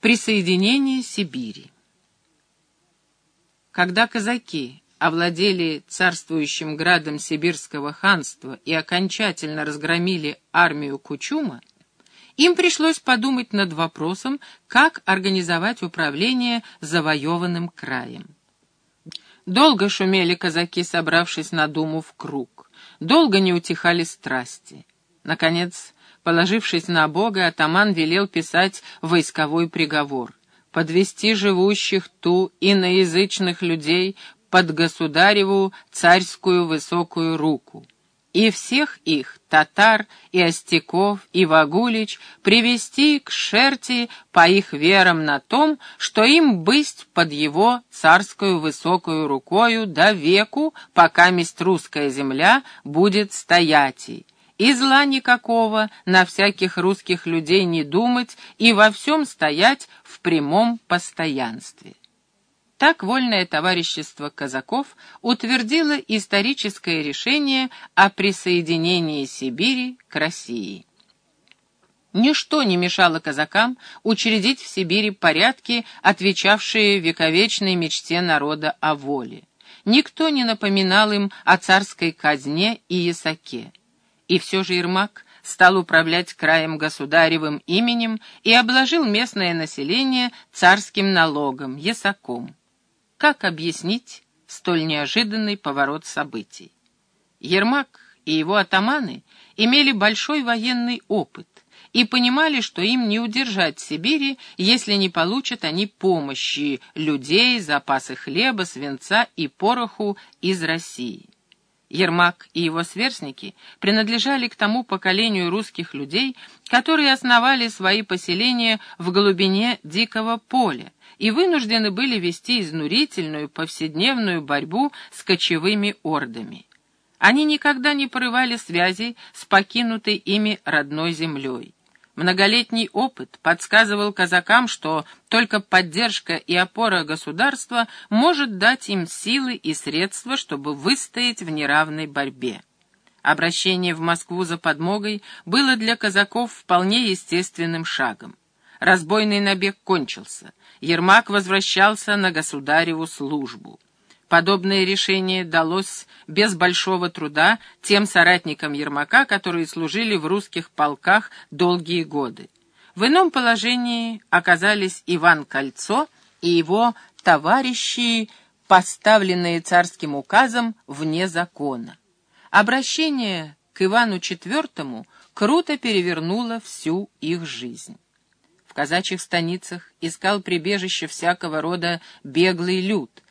Присоединение Сибири. Когда казаки овладели царствующим градом сибирского ханства и окончательно разгромили армию Кучума, им пришлось подумать над вопросом, как организовать управление завоеванным краем. Долго шумели казаки, собравшись на думу в круг. Долго не утихали страсти. Наконец, Положившись на Бога, атаман велел писать войсковой приговор. Подвести живущих ту иноязычных людей под государеву царскую высокую руку. И всех их, татар, и остяков, и вагулич, привести к шерти по их верам на том, что им бысть под его царскую высокую рукою до веку, пока месть русская земля будет стоять и зла никакого на всяких русских людей не думать и во всем стоять в прямом постоянстве. Так вольное товарищество казаков утвердило историческое решение о присоединении Сибири к России. Ничто не мешало казакам учредить в Сибири порядки, отвечавшие вековечной мечте народа о воле. Никто не напоминал им о царской казне и ясаке. И все же Ермак стал управлять краем государевым именем и обложил местное население царским налогом, ясаком. Как объяснить столь неожиданный поворот событий? Ермак и его атаманы имели большой военный опыт и понимали, что им не удержать Сибири, если не получат они помощи людей, запасы хлеба, свинца и пороху из России. Ермак и его сверстники принадлежали к тому поколению русских людей, которые основали свои поселения в глубине дикого поля и вынуждены были вести изнурительную повседневную борьбу с кочевыми ордами. Они никогда не порывали связей с покинутой ими родной землей. Многолетний опыт подсказывал казакам, что только поддержка и опора государства может дать им силы и средства, чтобы выстоять в неравной борьбе. Обращение в Москву за подмогой было для казаков вполне естественным шагом. Разбойный набег кончился. Ермак возвращался на государеву службу. Подобное решение далось без большого труда тем соратникам Ермака, которые служили в русских полках долгие годы. В ином положении оказались Иван Кольцо и его товарищи, поставленные царским указом вне закона. Обращение к Ивану IV круто перевернуло всю их жизнь. В казачьих станицах искал прибежище всякого рода беглый люд —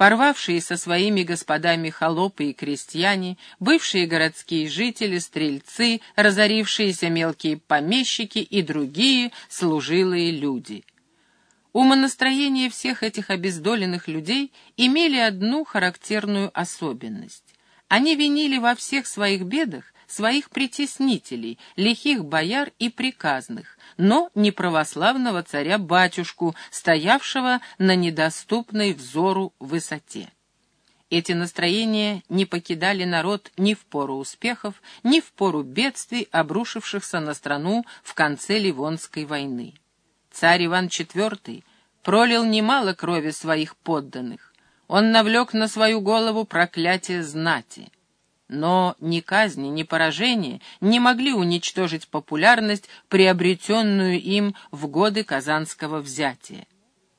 порвавшие со своими господами холопы и крестьяне, бывшие городские жители, стрельцы, разорившиеся мелкие помещики и другие служилые люди. Умонастроения всех этих обездоленных людей имели одну характерную особенность. Они винили во всех своих бедах своих притеснителей, лихих бояр и приказных, но не православного царя-батюшку, стоявшего на недоступной взору высоте. Эти настроения не покидали народ ни в пору успехов, ни в пору бедствий, обрушившихся на страну в конце Ливонской войны. Царь Иван IV пролил немало крови своих подданных. Он навлек на свою голову проклятие знати. Но ни казни, ни поражения не могли уничтожить популярность, приобретенную им в годы казанского взятия.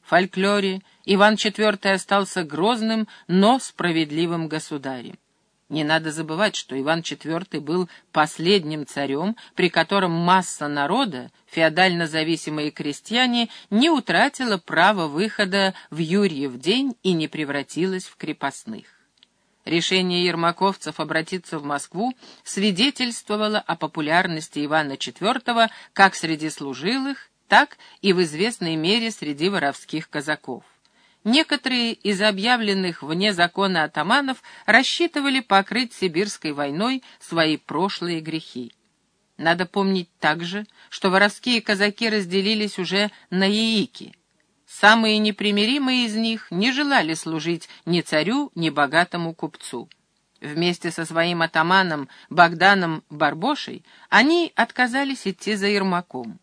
В фольклоре Иван IV остался грозным, но справедливым государем. Не надо забывать, что Иван IV был последним царем, при котором масса народа, феодально зависимые крестьяне, не утратила права выхода в Юрьев день и не превратилась в крепостных. Решение ермаковцев обратиться в Москву свидетельствовало о популярности Ивана IV как среди служилых, так и в известной мере среди воровских казаков. Некоторые из объявленных вне закона атаманов рассчитывали покрыть сибирской войной свои прошлые грехи. Надо помнить также, что воровские казаки разделились уже на яики — Самые непримиримые из них не желали служить ни царю, ни богатому купцу. Вместе со своим атаманом Богданом Барбошей они отказались идти за Ермаком.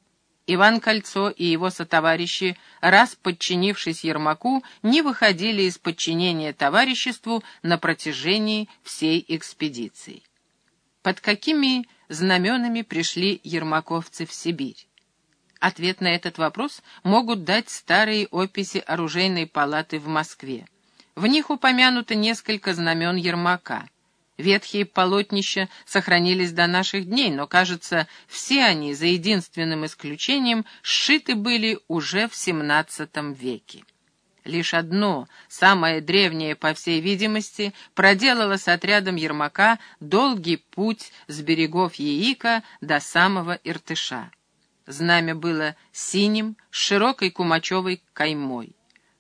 Иван Кольцо и его сотоварищи, раз подчинившись Ермаку, не выходили из подчинения товариществу на протяжении всей экспедиции. Под какими знаменами пришли ермаковцы в Сибирь? Ответ на этот вопрос могут дать старые описи оружейной палаты в Москве. В них упомянуто несколько знамен Ермака — Ветхие полотнища сохранились до наших дней, но, кажется, все они, за единственным исключением, сшиты были уже в XVII веке. Лишь одно, самое древнее, по всей видимости, проделало с отрядом Ермака долгий путь с берегов Яика до самого Иртыша. Знамя было синим, с широкой кумачевой каймой.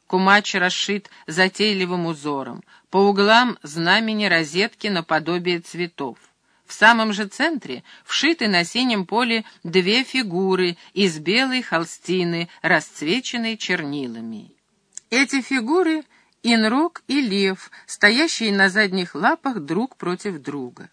Кумач расшит затейливым узором. По углам знамени розетки наподобие цветов. В самом же центре вшиты на синем поле две фигуры из белой холстины, расцвеченной чернилами. Эти фигуры — инрок и лев, стоящие на задних лапах друг против друга.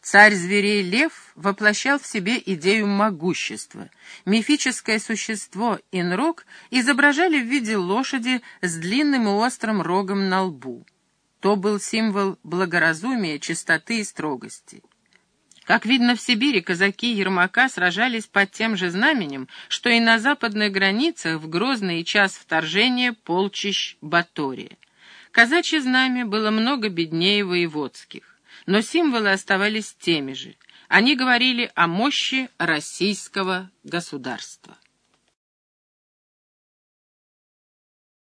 Царь зверей лев воплощал в себе идею могущества. Мифическое существо Инрок изображали в виде лошади с длинным и острым рогом на лбу. То был символ благоразумия, чистоты и строгости. Как видно, в Сибири казаки Ермака сражались под тем же знаменем, что и на западных границах в грозный час вторжения полчищ Батория. Казачье знамя было много беднее воеводских но символы оставались теми же. Они говорили о мощи российского государства.